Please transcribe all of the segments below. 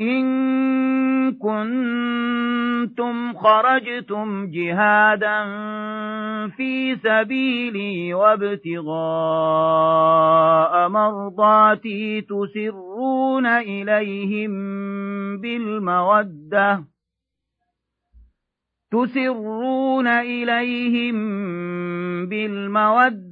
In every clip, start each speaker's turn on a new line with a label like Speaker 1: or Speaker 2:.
Speaker 1: إن كنتم خرجتم جهادا في سبيلي وابتغاء مرضاتي تسرون إليهم بالمودة تسرون إليهم بالمودة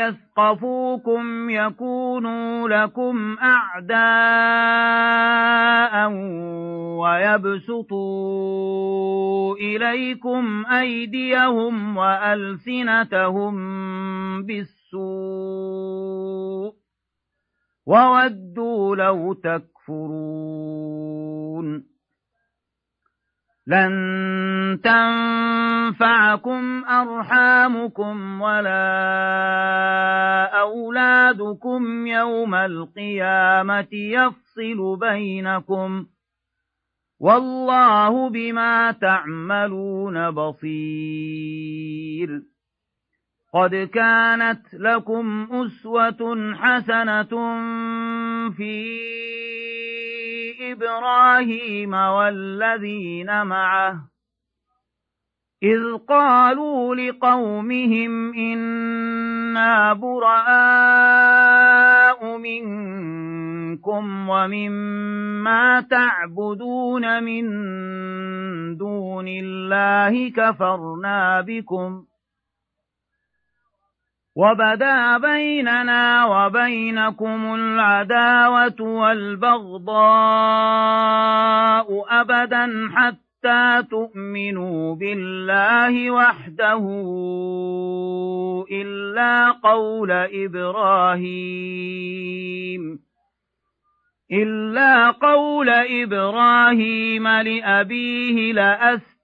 Speaker 1: يثقفوكم يكونوا لكم أعداء ويبسطوا إليكم أيديهم وألسنتهم بالسوء وودوا لو تكفرون لن تنفعكم أرحامكم ولا أولادكم يوم القيامة يفصل بينكم والله بما تعملون بصير قد كانت لكم أسوة حسنة في إبراهيم والذين معه إذ قالوا لقومهم إنا براء منكم ومما تعبدون من دون الله كفرنا بكم ۖ وبدا بيننا وبينكم العداوة والبغضاء أبدا حتى تؤمنوا بالله وحده إلا قول إبراهيم إلا قول إبراهيم لأبيه لأست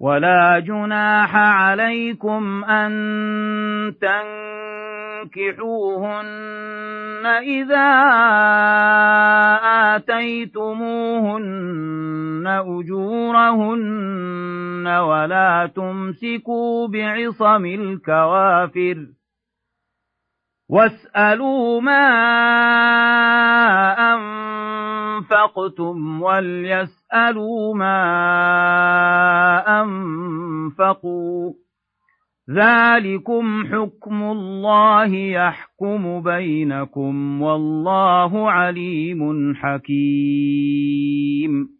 Speaker 1: ولا جناح عليكم أن تنكحوهن إذا آتيتموهن أجورهن ولا تمسكوا بعصم الكوافر واسألوا ما أنفروا أنفقتم وليسألوا ما أنفقوا ذلكم حكم الله يحكم بينكم والله عليم حكيم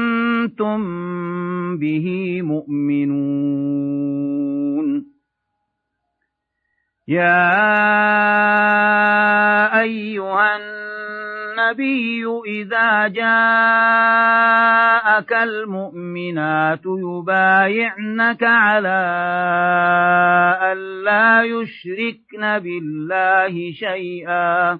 Speaker 1: كنتم به مؤمنون يا ايها النبي اذا جاءك المؤمنات يبايعنك على ان لا يشركن بالله شيئا